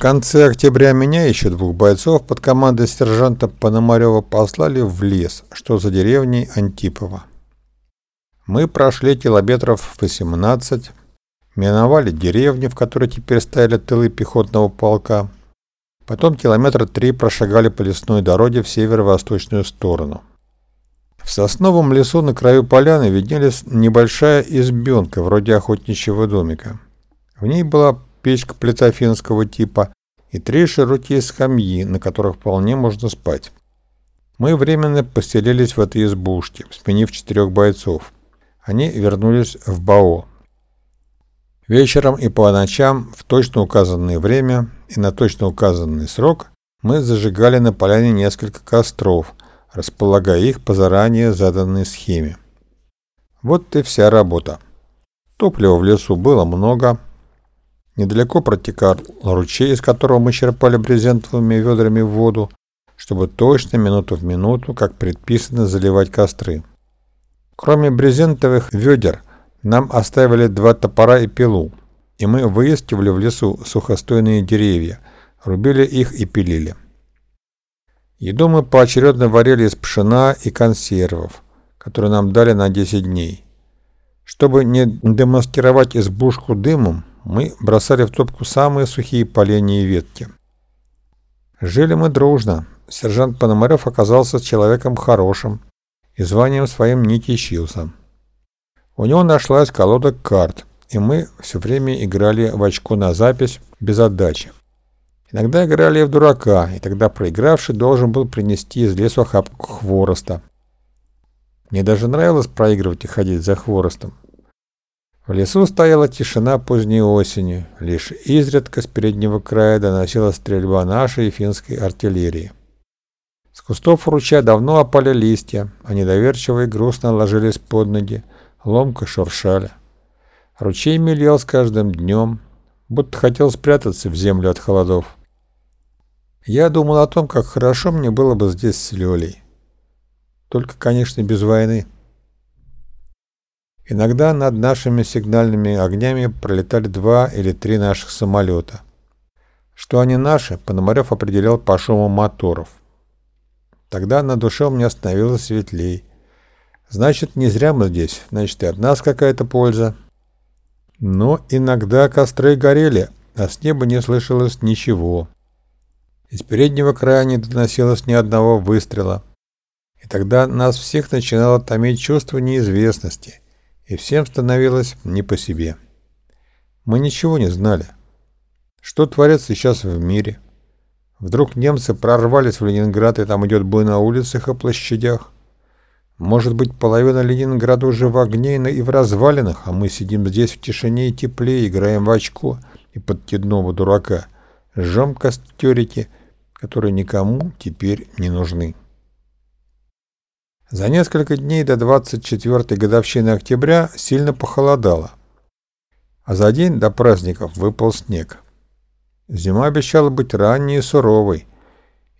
конце октября меня еще двух бойцов под командой сержанта Пономарева послали в лес, что за деревней Антипова. Мы прошли километров 18, миновали деревни, в которой теперь стояли тылы пехотного полка, потом километра три прошагали по лесной дороге в северо-восточную сторону. В сосновом лесу на краю поляны виднелись небольшая избенка, вроде охотничьего домика. В ней была печка плита финского типа и три широкие скамьи, на которых вполне можно спать. Мы временно поселились в этой избушке, сменив четырех бойцов. Они вернулись в БАО. Вечером и по ночам в точно указанное время и на точно указанный срок мы зажигали на поляне несколько костров, располагая их по заранее заданной схеме. Вот и вся работа. Топлива в лесу было много, Недалеко протекал ручей, из которого мы черпали брезентовыми ведрами воду, чтобы точно минуту в минуту, как предписано, заливать костры. Кроме брезентовых ведер, нам оставили два топора и пилу, и мы выискивали в лесу сухостойные деревья, рубили их и пилили. Еду мы поочередно варили из пшена и консервов, которые нам дали на 10 дней. Чтобы не демаскировать избушку дымом, мы бросали в топку самые сухие поленья и ветки. Жили мы дружно. Сержант Пономарев оказался человеком хорошим и званием своим не кичился. У него нашлась колода карт, и мы все время играли в очко на запись без отдачи. Иногда играли в дурака, и тогда проигравший должен был принести из лесу охапку хвороста. Мне даже нравилось проигрывать и ходить за хворостом. В лесу стояла тишина поздней осени, лишь изредка с переднего края доносилась стрельба нашей и финской артиллерии. С кустов ручья давно опали листья, а недоверчиво и грустно ложились под ноги, ломко шуршали. Ручей мелел с каждым днем, будто хотел спрятаться в землю от холодов. Я думал о том, как хорошо мне было бы здесь с Лёлей. Только, конечно, без войны. Иногда над нашими сигнальными огнями пролетали два или три наших самолета. Что они наши, Пономарев определял по шуму моторов. Тогда на душе у меня становилось светлей. Значит, не зря мы здесь, значит и от нас какая-то польза. Но иногда костры горели, а с неба не слышалось ничего. Из переднего края не доносилось ни одного выстрела. И тогда нас всех начинало томить чувство неизвестности – и всем становилось не по себе. Мы ничего не знали. Что творится сейчас в мире? Вдруг немцы прорвались в Ленинград, и там идет бой на улицах и площадях? Может быть, половина Ленинграда уже в огне и в развалинах, а мы сидим здесь в тишине и тепле, играем в очко и подкидного дурака, жжем костерики, которые никому теперь не нужны. За несколько дней до 24-й годовщины октября сильно похолодало, а за день до праздников выпал снег. Зима обещала быть ранней и суровой,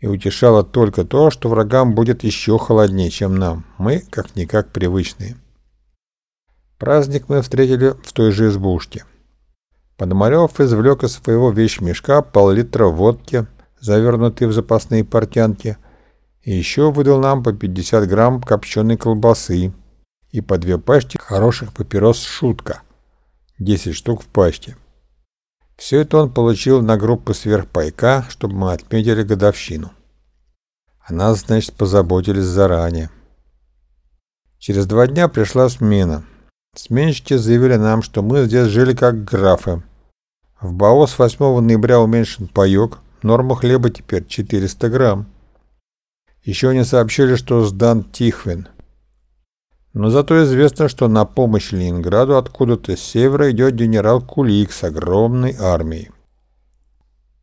и утешало только то, что врагам будет еще холоднее, чем нам, мы как-никак привычные. Праздник мы встретили в той же избушке. Пономарев извлек из своего вещмешка пол-литра водки, завернутые в запасные портянки – и еще выдал нам по 50 грамм копченой колбасы и по две пачки хороших папирос «Шутка». 10 штук в пачке. Все это он получил на группу сверхпайка, чтобы мы отметили годовщину. О нас, значит, позаботились заранее. Через два дня пришла смена. Сменщики заявили нам, что мы здесь жили как графы. В БАО с 8 ноября уменьшен паек, норма хлеба теперь 400 грамм. Еще не сообщили, что сдан Тихвин. Но зато известно, что на помощь Ленинграду откуда-то с севера идет генерал Кулик с огромной армией.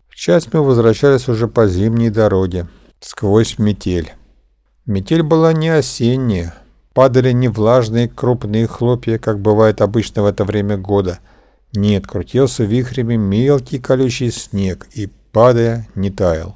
В часть мы возвращались уже по зимней дороге, сквозь метель. Метель была не осенняя, падали не влажные крупные хлопья, как бывает обычно в это время года. Нет, крутился вихрями мелкий колючий снег и, падая, не таял.